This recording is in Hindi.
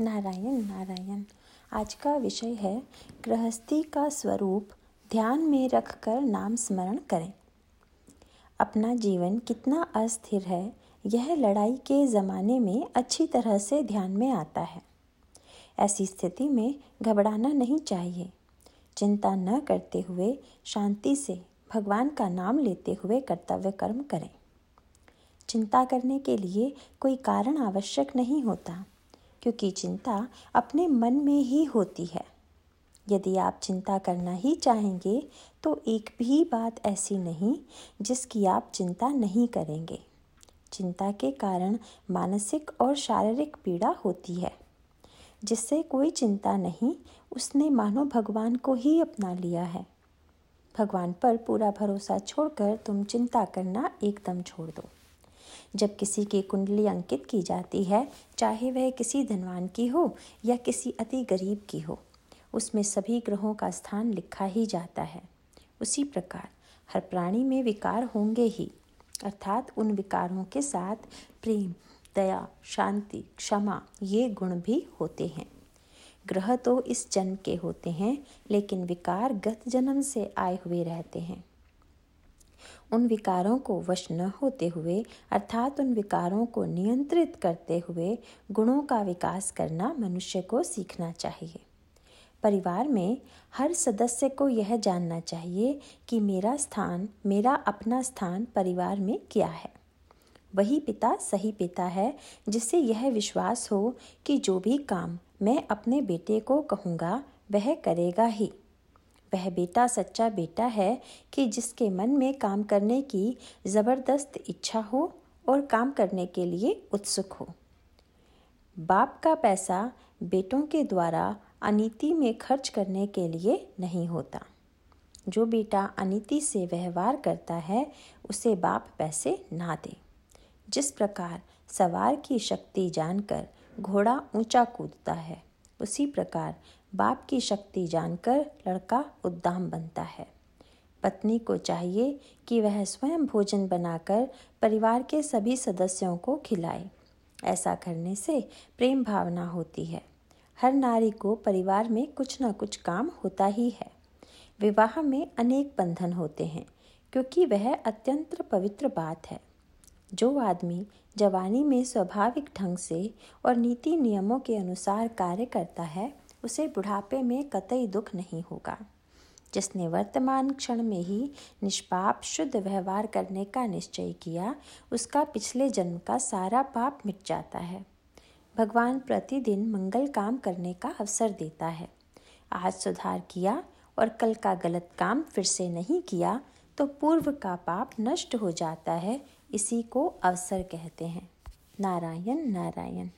नारायण नारायण। आज का विषय है, गृहस्थी का स्वरूप ध्यान में रखकर नाम स्मरण करें। अपना जीवन कितना अस्थिर है, यह लड़ाई के ज़माने में अच्छी तरह से ध्यान में आता है। ऐसी स्थिति में घबराना नहीं चाहिए। चिंता न करते हुए, शांति से भगवान का नाम लेते हुए कर्तव्य कर्म करें। चिंता करने के लिए कोई कारण आवश्यक नहीं होता। क्योंकि चिंता अपने मन में ही होती है। यदि आप चिंता करना ही चाहेंगे तो एक भी बात ऐसी नहीं जिसकी आप चिंता नहीं करेंगे। चिंता के कारण मानसिक और शारीरिक पीड़ा होती है। जिससे कोई चिंता नहीं, उसने मानो भगवान को ही अपना लिया है। भगवान पर पूरा भरोसा छोड़कर तुम चिंता करना एकदम छोड़ दो। जब किसी की कुंडली अंकित की जाती है, चाहे वह किसी धनवान की हो या किसी अति गरीब की हो, उसमें सभी ग्रहों का स्थान लिखा ही जाता है। उसी प्रकार हर प्राणी में विकार होंगे ही, अर्थात उन विकारों के साथ प्रेम, दया, शांति, क्षमा, ये गुण भी होते हैं। ग्रह तो इस जन्म के होते हैं, लेकिन विकार गत जन्म से आए हुए रहते हैं। उन विकारों को वश न होते हुए, अर्थात उन विकारों को नियंत्रित करते हुए, गुणों का विकास करना मनुष्य को सीखना चाहिए। परिवार में हर सदस्य को यह जानना चाहिए कि मेरा स्थान, मेरा अपना स्थान परिवार में क्या है। वही पिता सही पिता है, जिससे यह विश्वास हो कि जो भी काम मैं अपने बेटे को कहूँगा, वह करेगा ही। वह बेटा सच्चा बेटा है कि जिसके मन में काम करने की ज़बरदस्त इच्छा हो और काम करने के लिए उत्सुक हो। बाप का पैसा बेटों के द्वारा अनिति में खर्च करने के लिए नहीं होता। जो बेटा अनीति से व्यवहार करता है, उसे बाप पैसे ना दे। जिस प्रकार सवार की शक्ति जानकर घोड़ा ऊँचा कूदता है, उसी प्रकार बाप की शक्ति जानकर लड़का उद्दाम बनता है। पत्नी को चाहिए कि वह स्वयं भोजन बनाकर परिवार के सभी सदस्यों को खिलाए। ऐसा करने से प्रेम भावना होती है। हर नारी को परिवार में कुछ ना कुछ काम होता ही है। विवाह में अनेक बंधन होते हैं, क्योंकि वह अत्यंत पवित्र बात है। जो आदमी जवानी में स्वाभाविक ढंग से और नीति नियमों के अनुसार कार्य करता है उसे बुढ़ापे में कतई दुख नहीं होगा। जिसने वर्तमान क्षण में ही निष्पाप, शुद्ध व्यवहार करने का निश्चय किया, उसका पिछले जन्म का सारा पाप मिट जाता है। भगवान प्रतिदिन मंगल काम करने का अवसर देता है। आज सुधार किया और कल का गलत काम फिर से नहीं किया तो पूर्व का पाप नष्ट हो जाता है, इसी को अवसर कहते हैं। नारायण नारायण।